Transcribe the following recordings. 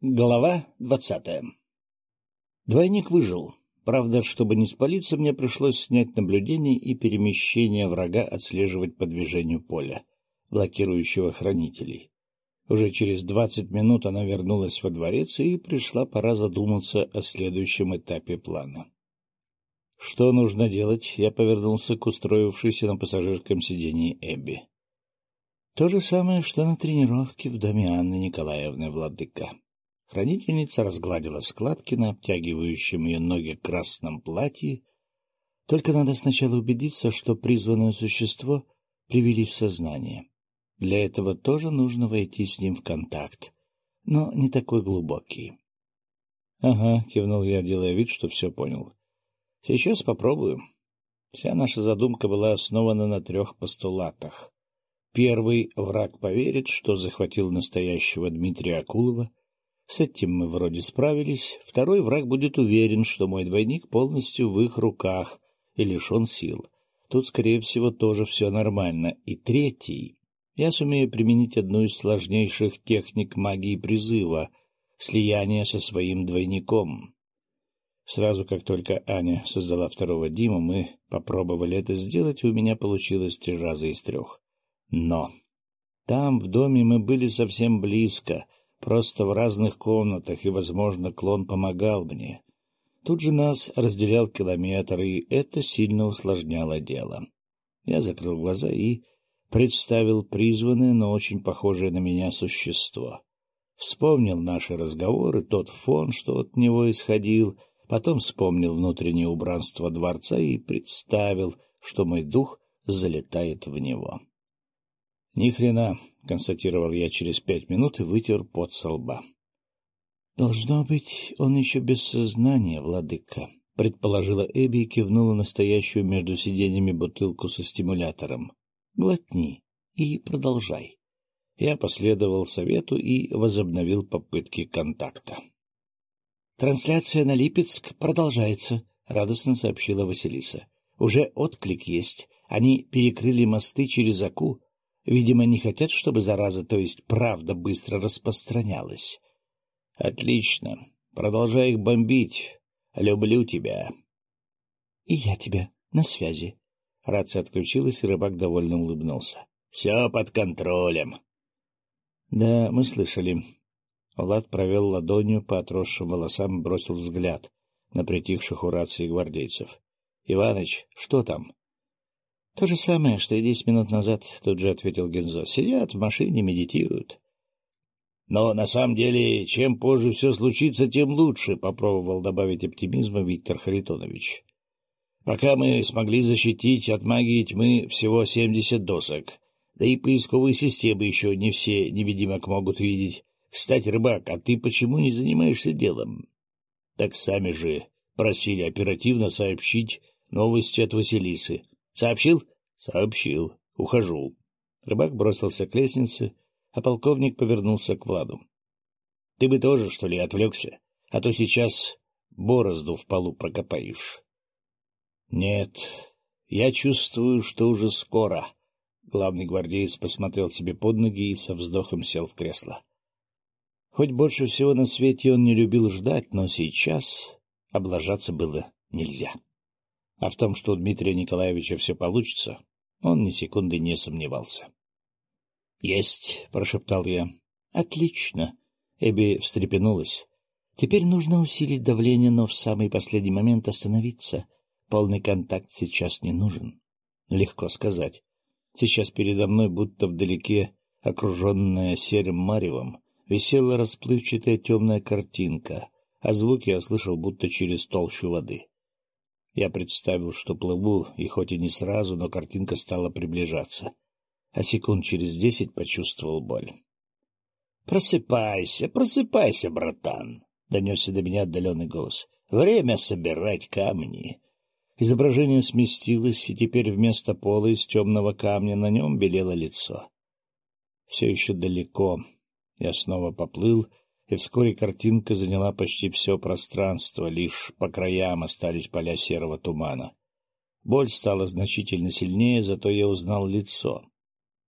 Глава двадцатая Двойник выжил. Правда, чтобы не спалиться, мне пришлось снять наблюдение и перемещение врага отслеживать по движению поля, блокирующего хранителей. Уже через двадцать минут она вернулась во дворец, и пришла пора задуматься о следующем этапе плана. Что нужно делать? Я повернулся к устроившейся на пассажирском сидении Эбби. То же самое, что на тренировке в доме Анны Николаевны Владыка. Хранительница разгладила складки на обтягивающем ее ноги красном платье. Только надо сначала убедиться, что призванное существо привели в сознание. Для этого тоже нужно войти с ним в контакт, но не такой глубокий. — Ага, — кивнул я, делая вид, что все понял. — Сейчас попробую. Вся наша задумка была основана на трех постулатах. Первый — враг поверит, что захватил настоящего Дмитрия Акулова, с этим мы вроде справились. Второй враг будет уверен, что мой двойник полностью в их руках и лишен сил. Тут, скорее всего, тоже все нормально. И третий. Я сумею применить одну из сложнейших техник магии призыва — слияние со своим двойником. Сразу как только Аня создала второго Диму, мы попробовали это сделать, и у меня получилось три раза из трех. Но там, в доме, мы были совсем близко — просто в разных комнатах, и, возможно, клон помогал мне. Тут же нас разделял километр, и это сильно усложняло дело. Я закрыл глаза и представил призванное, но очень похожее на меня существо. Вспомнил наши разговоры, тот фон, что от него исходил, потом вспомнил внутреннее убранство дворца и представил, что мой дух залетает в него. Ни хрена, констатировал я через пять минут и вытер пот со лба. Должно быть, он еще без сознания, владыка, предположила Эбби и кивнула настоящую между сиденьями бутылку со стимулятором. Глотни и продолжай. Я последовал совету и возобновил попытки контакта. «Трансляция на Липецк продолжается», — радостно сообщила Василиса. «Уже отклик есть. Они перекрыли мосты через Аку, Видимо, не хотят, чтобы зараза, то есть правда, быстро распространялась. — Отлично. Продолжай их бомбить. Люблю тебя. — И я тебя. На связи. Рация отключилась, и рыбак довольно улыбнулся. — Все под контролем. — Да, мы слышали. Влад провел ладонью по отросшим волосам и бросил взгляд на притихших у рации гвардейцев. — Иваныч, что там? — То же самое, что и десять минут назад, — тут же ответил Гензо. — Сидят в машине, медитируют. — Но на самом деле, чем позже все случится, тем лучше, — попробовал добавить оптимизма Виктор Харитонович. — Пока мы смогли защитить от магии тьмы всего семьдесят досок, да и поисковые системы еще не все невидимок могут видеть. Кстати, рыбак, а ты почему не занимаешься делом? — Так сами же просили оперативно сообщить новости от Василисы. Сообщил? Сообщил. Ухожу. Рыбак бросился к лестнице, а полковник повернулся к Владу. — Ты бы тоже, что ли, отвлекся? А то сейчас борозду в полу прокопаешь. — Нет, я чувствую, что уже скоро. Главный гвардеец посмотрел себе под ноги и со вздохом сел в кресло. Хоть больше всего на свете он не любил ждать, но сейчас облажаться было нельзя. А в том, что у Дмитрия Николаевича все получится, он ни секунды не сомневался. — Есть, — прошептал я. — Отлично. Эбби встрепенулась. Теперь нужно усилить давление, но в самый последний момент остановиться. Полный контакт сейчас не нужен. Легко сказать. Сейчас передо мной, будто вдалеке, окруженная серым маревом, висела расплывчатая темная картинка, а звуки я слышал будто через толщу воды. Я представил, что плыву, и хоть и не сразу, но картинка стала приближаться. А секунд через десять почувствовал боль. — Просыпайся, просыпайся, братан! — донесся до меня отдаленный голос. — Время собирать камни. Изображение сместилось, и теперь вместо пола из темного камня на нем белело лицо. Все еще далеко. Я снова поплыл, и вскоре картинка заняла почти все пространство, лишь по краям остались поля серого тумана. Боль стала значительно сильнее, зато я узнал лицо.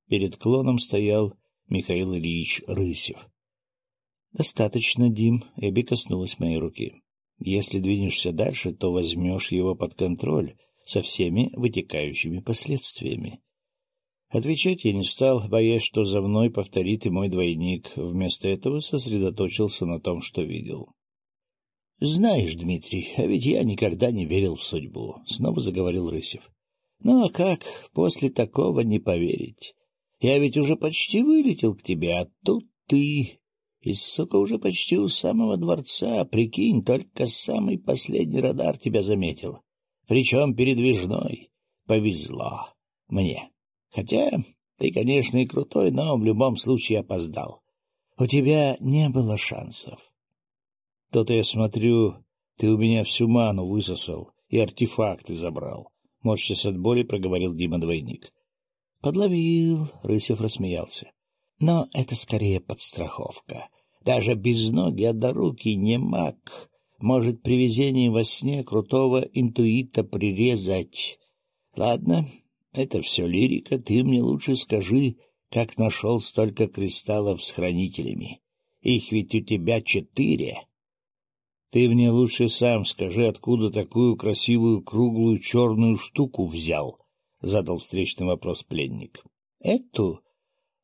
Перед клоном стоял Михаил Ильич Рысев. — Достаточно, Дим. Эбби коснулась моей руки. Если двинешься дальше, то возьмешь его под контроль со всеми вытекающими последствиями. Отвечать я не стал, боясь, что за мной повторит и мой двойник. Вместо этого сосредоточился на том, что видел. — Знаешь, Дмитрий, а ведь я никогда не верил в судьбу, — снова заговорил Рысев. — Ну а как после такого не поверить? Я ведь уже почти вылетел к тебе, а тут ты и, сука, уже почти у самого дворца. Прикинь, только самый последний радар тебя заметил. Причем передвижной. Повезло мне. Хотя ты, конечно, и крутой, но в любом случае опоздал. У тебя не было шансов. То-то я смотрю, ты у меня всю ману высосал и артефакты забрал. Морщась от боли, проговорил Дима-двойник. Подловил, Рысев рассмеялся. Но это скорее подстраховка. Даже без ноги, а до руки не маг. Может при везении во сне крутого интуита прирезать. Ладно, это все лирика, ты мне лучше скажи, как нашел столько кристаллов с хранителями. Их ведь у тебя четыре. Ты мне лучше сам скажи, откуда такую красивую круглую черную штуку взял, — задал встречный вопрос пленник. — Эту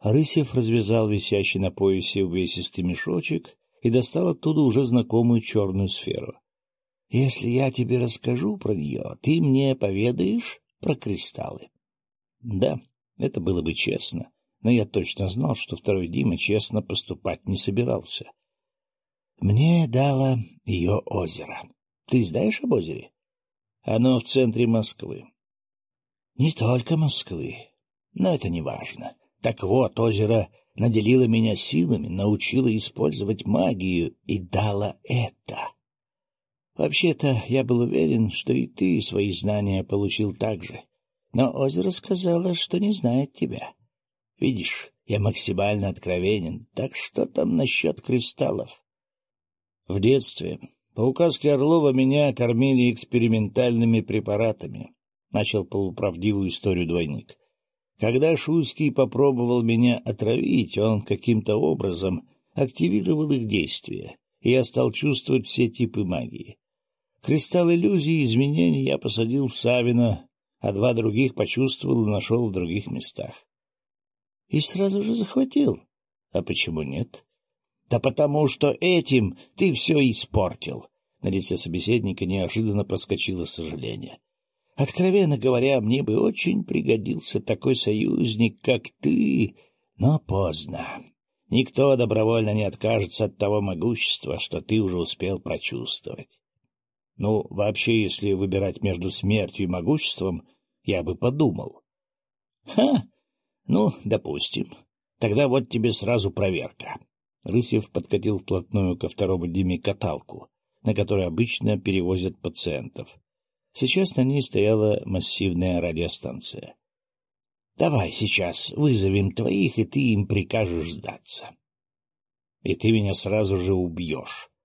Рысев развязал висящий на поясе увесистый мешочек и достал оттуда уже знакомую черную сферу. — Если я тебе расскажу про нее, ты мне поведаешь про кристаллы? — Да, это было бы честно, но я точно знал, что второй Дима честно поступать не собирался. — Мне дало ее озеро. Ты знаешь об озере? Оно в центре Москвы. — Не только Москвы, но это не важно. Так вот, озеро наделило меня силами, научило использовать магию и дало это. Вообще-то, я был уверен, что и ты свои знания получил так же. Но озеро сказало, что не знает тебя. Видишь, я максимально откровенен, так что там насчет кристаллов? В детстве по указке Орлова меня кормили экспериментальными препаратами. Начал полуправдивую историю двойник. Когда Шуйский попробовал меня отравить, он каким-то образом активировал их действия, и я стал чувствовать все типы магии. Кристалл иллюзии и изменений я посадил в Савина, а два других почувствовал и нашел в других местах. И сразу же захватил. А почему нет? Да потому что этим ты все испортил. На лице собеседника неожиданно проскочило сожаление. Откровенно говоря, мне бы очень пригодился такой союзник, как ты, но поздно. Никто добровольно не откажется от того могущества, что ты уже успел прочувствовать. Ну, вообще, если выбирать между смертью и могуществом, я бы подумал. Ха! Ну, допустим. Тогда вот тебе сразу проверка. Рысев подкатил вплотную ко второму Диме каталку, на которой обычно перевозят пациентов. Сейчас на ней стояла массивная радиостанция. — Давай сейчас вызовем твоих, и ты им прикажешь сдаться. — И ты меня сразу же убьешь. —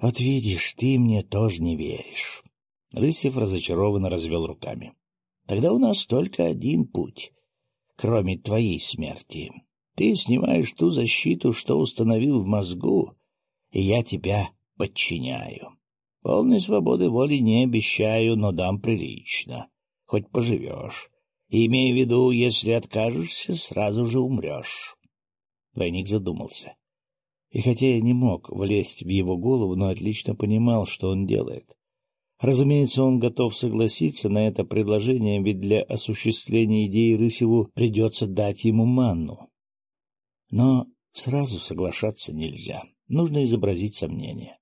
Вот видишь, ты мне тоже не веришь. Рысев разочарованно развел руками. — Тогда у нас только один путь, кроме твоей смерти. Ты снимаешь ту защиту, что установил в мозгу, и я тебя подчиняю. Полной свободы воли не обещаю, но дам прилично. Хоть поживешь. И имей в виду, если откажешься, сразу же умрешь. Двойник задумался. И хотя я не мог влезть в его голову, но отлично понимал, что он делает. Разумеется, он готов согласиться на это предложение, ведь для осуществления идеи Рысеву придется дать ему манну. Но сразу соглашаться нельзя. Нужно изобразить сомнение.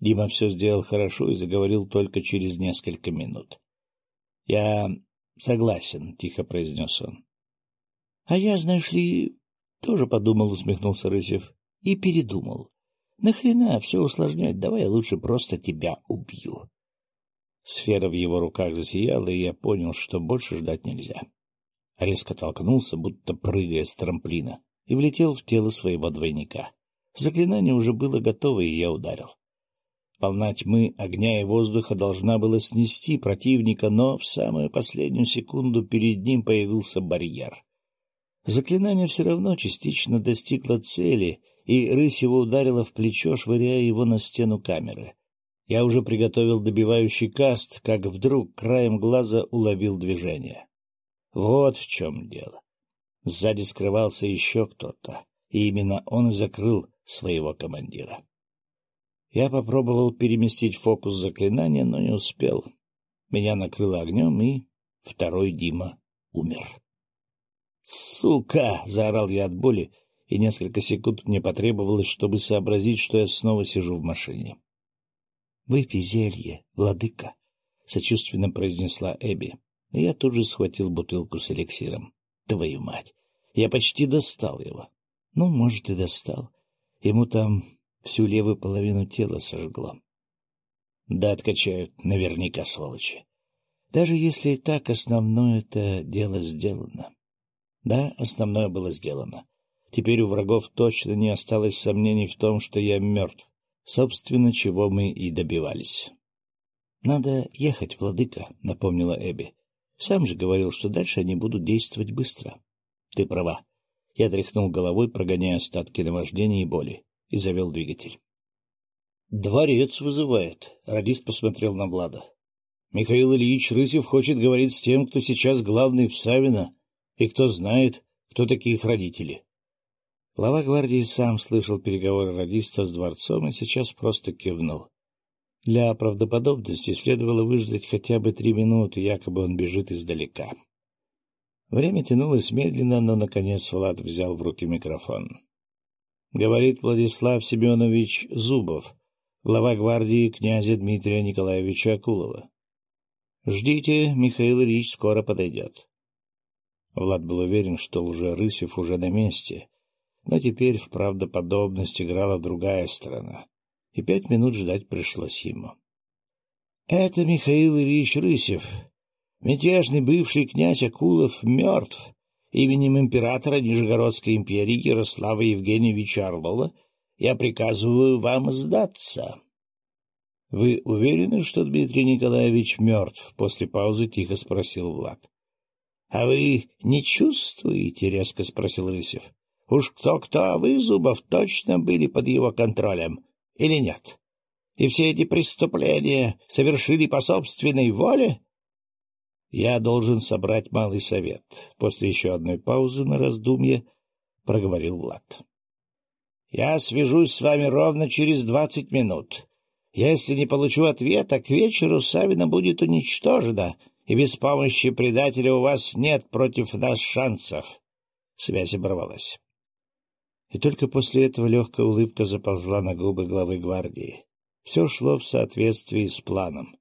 Дима все сделал хорошо и заговорил только через несколько минут. — Я согласен, — тихо произнес он. — А я, знаешь ли, тоже подумал, — усмехнулся Рысев, — и передумал. Нахрена все усложнять, давай я лучше просто тебя убью. Сфера в его руках засияла, и я понял, что больше ждать нельзя. Резко толкнулся, будто прыгая с трамплина, и влетел в тело своего двойника. Заклинание уже было готово, и я ударил. Волна тьмы, огня и воздуха должна была снести противника, но в самую последнюю секунду перед ним появился барьер. Заклинание все равно частично достигло цели, и Рысева ударила в плечо, швыряя его на стену камеры. Я уже приготовил добивающий каст, как вдруг краем глаза уловил движение. Вот в чем дело. Сзади скрывался еще кто-то, и именно он закрыл своего командира. Я попробовал переместить фокус заклинания, но не успел. Меня накрыло огнем, и второй Дима умер. «Сука!» — заорал я от боли, и несколько секунд мне потребовалось, чтобы сообразить, что я снова сижу в машине. — Выпей зелье, владыка, — сочувственно произнесла Эбби. И я тут же схватил бутылку с эликсиром. Твою мать! Я почти достал его. Ну, может, и достал. Ему там всю левую половину тела сожгло. Да, откачают, наверняка, сволочи. Даже если и так, основное это дело сделано. Да, основное было сделано. Теперь у врагов точно не осталось сомнений в том, что я мертв. Собственно, чего мы и добивались. — Надо ехать, владыка, — напомнила Эбби. — Сам же говорил, что дальше они будут действовать быстро. — Ты права. Я тряхнул головой, прогоняя остатки наваждения и боли, и завел двигатель. — Дворец вызывает. Радист посмотрел на Влада. — Михаил Ильич Рысев хочет говорить с тем, кто сейчас главный в Савино, и кто знает, кто такие их родители. Глава гвардии сам слышал переговоры радиста с дворцом и сейчас просто кивнул. Для правдоподобности следовало выждать хотя бы три минуты, якобы он бежит издалека. Время тянулось медленно, но, наконец, Влад взял в руки микрофон. Говорит Владислав Семенович Зубов, глава гвардии князя Дмитрия Николаевича Акулова. «Ждите, Михаил Ильич скоро подойдет». Влад был уверен, что лже-Рысев уже на месте, но теперь в правдоподобность играла другая сторона, и пять минут ждать пришлось ему. — Это Михаил Ильич Рысев. Мятежный бывший князь Акулов мертв. Именем императора Нижегородской империи Ярослава Евгеньевича Орлова я приказываю вам сдаться. — Вы уверены, что Дмитрий Николаевич мертв? — после паузы тихо спросил Влад. — А вы не чувствуете? — резко спросил Рысев. Уж кто-кто, а вы, Зубов, точно были под его контролем, или нет? И все эти преступления совершили по собственной воле? Я должен собрать малый совет. После еще одной паузы на раздумье проговорил Влад. Я свяжусь с вами ровно через двадцать минут. Если не получу ответа, к вечеру Савина будет уничтожена, и без помощи предателя у вас нет против нас шансов. Связь оборвалась. И только после этого легкая улыбка заползла на губы главы гвардии. Все шло в соответствии с планом.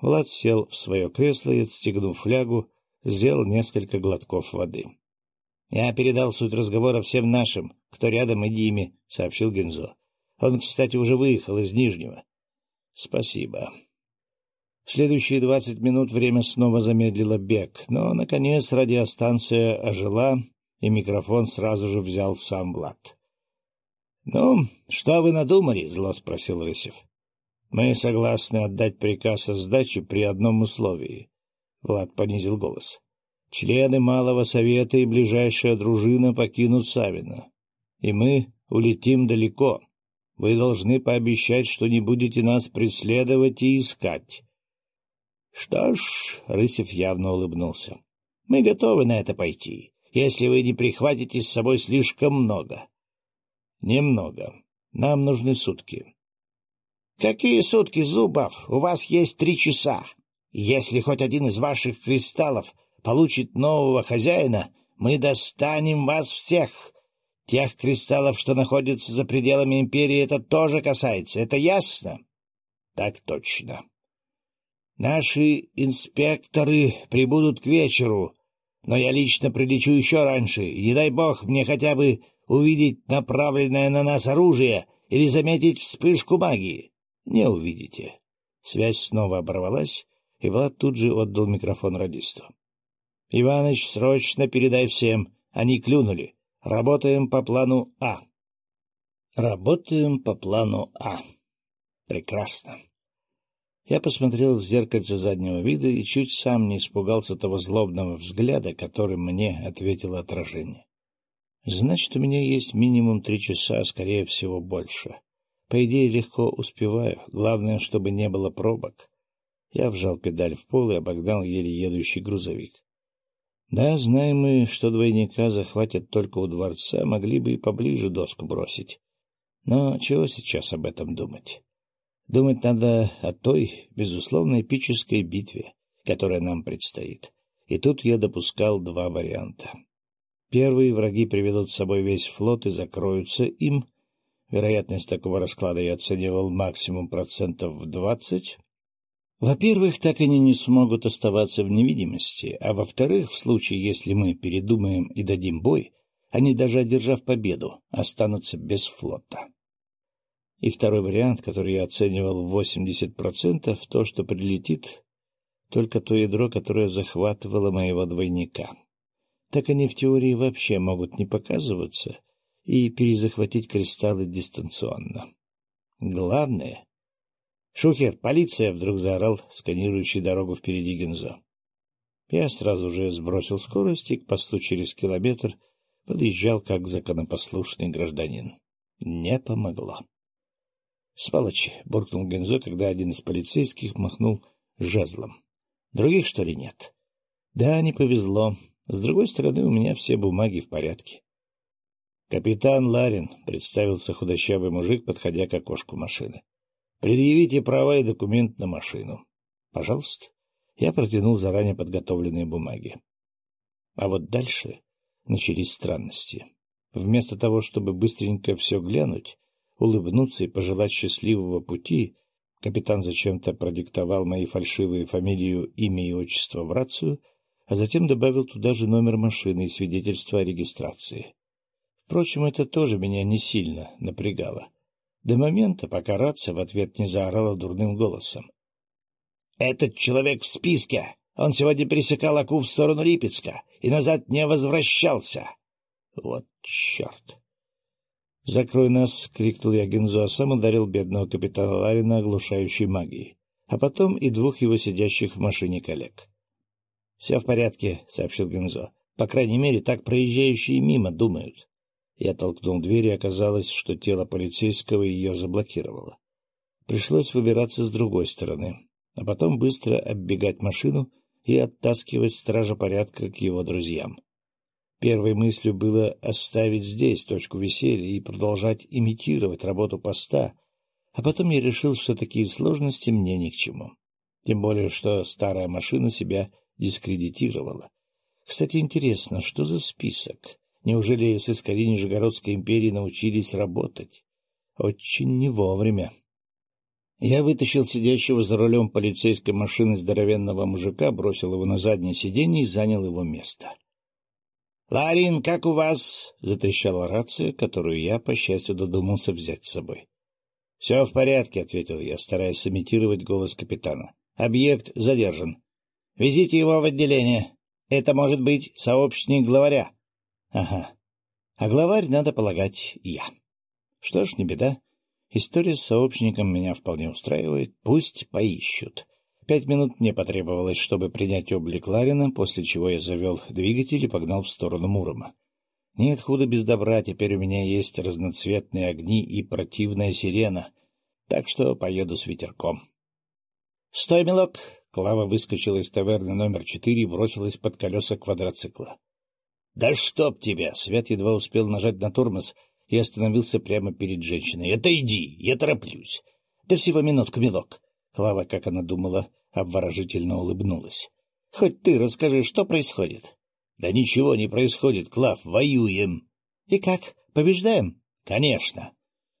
Влад сел в свое кресло и, отстегнув флягу, сделал несколько глотков воды. — Я передал суть разговора всем нашим, кто рядом и Диме, — сообщил Гензо. Он, кстати, уже выехал из Нижнего. — Спасибо. В следующие двадцать минут время снова замедлило бег, но, наконец, радиостанция ожила и микрофон сразу же взял сам Влад. — Ну, что вы надумали? — зло спросил Рысев. — Мы согласны отдать приказ о сдаче при одном условии. Влад понизил голос. — Члены Малого Совета и ближайшая дружина покинут Савина, и мы улетим далеко. Вы должны пообещать, что не будете нас преследовать и искать. — Что ж, — Рысев явно улыбнулся, — мы готовы на это пойти если вы не прихватите с собой слишком много. — Немного. Нам нужны сутки. — Какие сутки, Зубов? У вас есть три часа. Если хоть один из ваших кристаллов получит нового хозяина, мы достанем вас всех. Тех кристаллов, что находятся за пределами империи, это тоже касается. Это ясно? — Так точно. Наши инспекторы прибудут к вечеру, но я лично прилечу еще раньше, и дай бог мне хотя бы увидеть направленное на нас оружие или заметить вспышку магии. Не увидите. Связь снова оборвалась, и Влад тут же отдал микрофон радисту. — Иваныч, срочно передай всем. Они клюнули. Работаем по плану А. — Работаем по плану А. Прекрасно. Я посмотрел в зеркальце заднего вида и чуть сам не испугался того злобного взгляда, которым мне ответило отражение. Значит, у меня есть минимум три часа, а скорее всего больше. По идее, легко успеваю. Главное, чтобы не было пробок. Я вжал педаль в пол и обогнал еле едущий грузовик. Да, знаем мы, что двойника захватят только у дворца, могли бы и поближе доску бросить. Но чего сейчас об этом думать? Думать надо о той, безусловно, эпической битве, которая нам предстоит. И тут я допускал два варианта. Первый — враги приведут с собой весь флот и закроются им. Вероятность такого расклада я оценивал максимум процентов в двадцать. Во-первых, так они не смогут оставаться в невидимости, а во-вторых, в случае, если мы передумаем и дадим бой, они, даже одержав победу, останутся без флота. И второй вариант, который я оценивал в 80%, то, что прилетит только то ядро, которое захватывало моего двойника. Так они в теории вообще могут не показываться и перезахватить кристаллы дистанционно. Главное «Шухер, полиция!» — вдруг заорал сканирующий дорогу впереди Гензо. Я сразу же сбросил скорость и к посту через километр подъезжал как законопослушный гражданин. Не помогло. «Сволочи!» — буркнул Гензо, когда один из полицейских махнул жезлом. «Других, что ли, нет?» «Да, не повезло. С другой стороны, у меня все бумаги в порядке». «Капитан Ларин», — представился худощавый мужик, подходя к окошку машины. Предъявите права и документ на машину. Пожалуйста. Я протянул заранее подготовленные бумаги. А вот дальше начались странности. Вместо того, чтобы быстренько все глянуть, улыбнуться и пожелать счастливого пути, капитан зачем-то продиктовал мои фальшивые фамилию, имя и отчество в рацию, а затем добавил туда же номер машины и свидетельство о регистрации. Впрочем, это тоже меня не сильно напрягало до момента, пока рация в ответ не заорала дурным голосом. — Этот человек в списке! Он сегодня пересекал Аку в сторону Липецка и назад не возвращался! Вот черт! — Закрой нас! — крикнул я Гензо, а сам ударил бедного капитана Ларина оглушающей магией, а потом и двух его сидящих в машине коллег. — Все в порядке, — сообщил Гензо. — По крайней мере, так проезжающие мимо думают. Я толкнул дверь, и оказалось, что тело полицейского ее заблокировало. Пришлось выбираться с другой стороны, а потом быстро оббегать машину и оттаскивать стража порядка к его друзьям. Первой мыслью было оставить здесь точку веселья и продолжать имитировать работу поста, а потом я решил, что такие сложности мне ни к чему. Тем более, что старая машина себя дискредитировала. Кстати, интересно, что за список? Неужели сыскари Нижегородской империи научились работать? Очень не вовремя. Я вытащил сидящего за рулем полицейской машины здоровенного мужика, бросил его на заднее сиденье и занял его место. — Ларин, как у вас? — затрещала рация, которую я, по счастью, додумался взять с собой. — Все в порядке, — ответил я, стараясь сымитировать голос капитана. — Объект задержан. Везите его в отделение. Это может быть сообщник главаря. Ага. А главарь, надо полагать, я. Что ж, не беда. История с сообщником меня вполне устраивает. Пусть поищут. Пять минут мне потребовалось, чтобы принять облик Ларина, после чего я завел двигатель и погнал в сторону Мурома. Нет худа без добра, теперь у меня есть разноцветные огни и противная сирена, так что поеду с ветерком. — Стой, милок! Клава выскочила из таверны номер четыре и бросилась под колеса квадроцикла. «Да чтоб тебя!» — Свят едва успел нажать на тормоз и остановился прямо перед женщиной. «Отойди! Я тороплюсь!» «Да всего минутку, милок!» Клава, как она думала, обворожительно улыбнулась. «Хоть ты расскажи, что происходит?» «Да ничего не происходит, Клав, воюем!» «И как, побеждаем?» «Конечно!»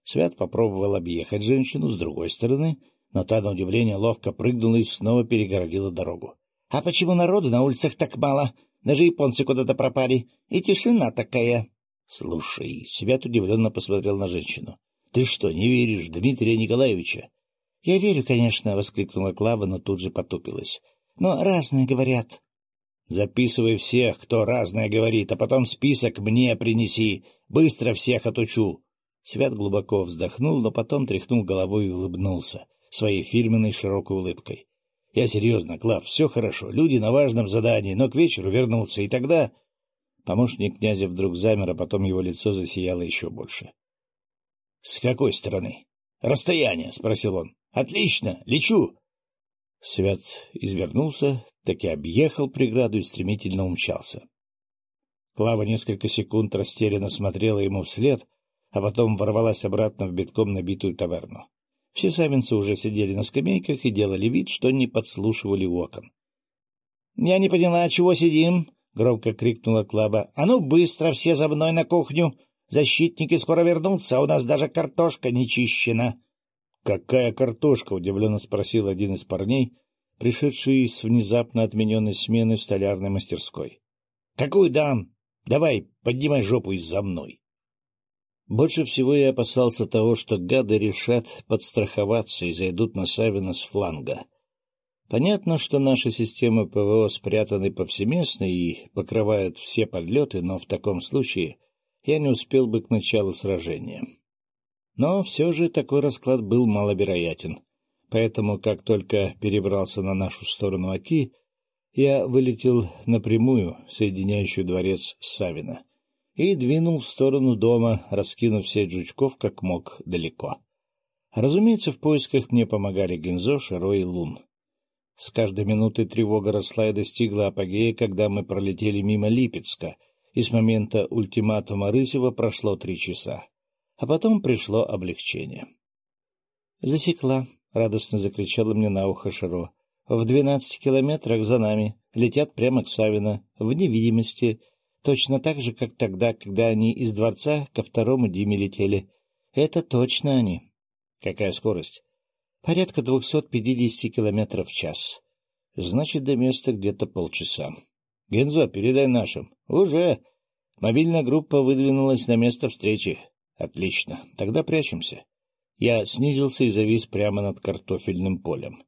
Свят попробовал объехать женщину с другой стороны, но та, на удивление, ловко прыгнула и снова перегородила дорогу. — А почему народу на улицах так мало? Даже японцы куда-то пропали. И тишина такая. — Слушай, Свят удивленно посмотрел на женщину. — Ты что, не веришь в Дмитрия Николаевича? — Я верю, конечно, — воскликнула Клава, но тут же потупилась. — Но разные говорят. — Записывай всех, кто разное говорит, а потом список мне принеси. Быстро всех отучу. Свят глубоко вздохнул, но потом тряхнул головой и улыбнулся своей фирменной широкой улыбкой. Я серьезно, Клав, все хорошо, люди на важном задании, но к вечеру вернутся, и тогда... Помощник князя вдруг замер, а потом его лицо засияло еще больше. — С какой стороны? — Расстояние, — спросил он. — Отлично, лечу. Свят извернулся, таки объехал преграду и стремительно умчался. Клава несколько секунд растерянно смотрела ему вслед, а потом ворвалась обратно в битком набитую таверну. Все савинцы уже сидели на скамейках и делали вид, что не подслушивали окон. — Я не поняла, чего сидим? — громко крикнула Клаба. — А ну, быстро все за мной на кухню! Защитники скоро вернутся, а у нас даже картошка не чищена. — Какая картошка? — удивленно спросил один из парней, пришедший с внезапно отмененной смены в столярной мастерской. — Какую дам? Давай, поднимай жопу и за мной. Больше всего я опасался того, что гады решат подстраховаться и зайдут на Савина с фланга. Понятно, что наши системы ПВО спрятаны повсеместно и покрывают все подлеты, но в таком случае я не успел бы к началу сражения. Но все же такой расклад был маловероятен, поэтому, как только перебрался на нашу сторону Оки, я вылетел напрямую, соединяющую дворец с Савина — и двинул в сторону дома, раскинув сеть жучков как мог далеко. Разумеется, в поисках мне помогали Гензо, Шаро и Лун. С каждой минуты тревога росла и достигла апогея, когда мы пролетели мимо Липецка, и с момента ультиматума Рысева прошло три часа. А потом пришло облегчение. «Засекла», — радостно закричала мне на ухо Шаро. «В двенадцати километрах за нами, летят прямо к Савино, в невидимости, Точно так же, как тогда, когда они из дворца ко второму Диме летели. Это точно они. Какая скорость? Порядка двухсот пятидесяти километров в час. Значит, до места где-то полчаса. Гензо, передай нашим. Уже. Мобильная группа выдвинулась на место встречи. Отлично. Тогда прячемся. Я снизился и завис прямо над картофельным полем.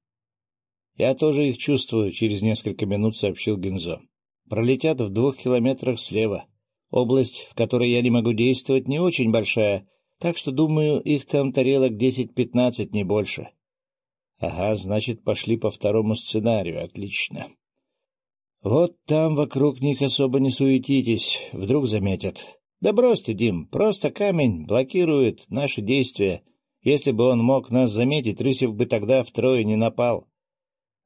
— Я тоже их чувствую, — через несколько минут сообщил Гензо пролетят в двух километрах слева. Область, в которой я не могу действовать, не очень большая, так что, думаю, их там тарелок десять-пятнадцать, не больше. Ага, значит, пошли по второму сценарию, отлично. Вот там вокруг них особо не суетитесь, вдруг заметят. Да брось ты, Дим, просто камень блокирует наши действия. Если бы он мог нас заметить, Рысев бы тогда втрое не напал.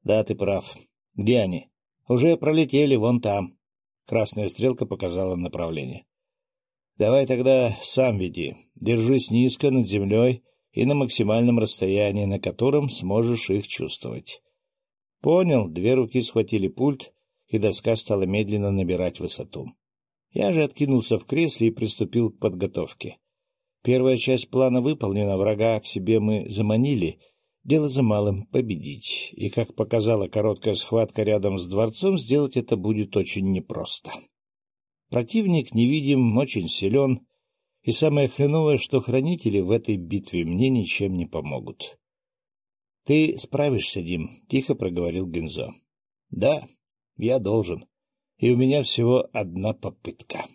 Да, ты прав. Где они? Уже пролетели вон там. Красная стрелка показала направление. — Давай тогда сам веди. Держись низко над землей и на максимальном расстоянии, на котором сможешь их чувствовать. Понял, две руки схватили пульт, и доска стала медленно набирать высоту. Я же откинулся в кресле и приступил к подготовке. Первая часть плана выполнена, врага к себе мы заманили — Дело за малым — победить, и, как показала короткая схватка рядом с дворцом, сделать это будет очень непросто. Противник невидим, очень силен, и самое хреновое, что хранители в этой битве мне ничем не помогут. — Ты справишься, Дим, — тихо проговорил Гензо. — Да, я должен, и у меня всего одна попытка.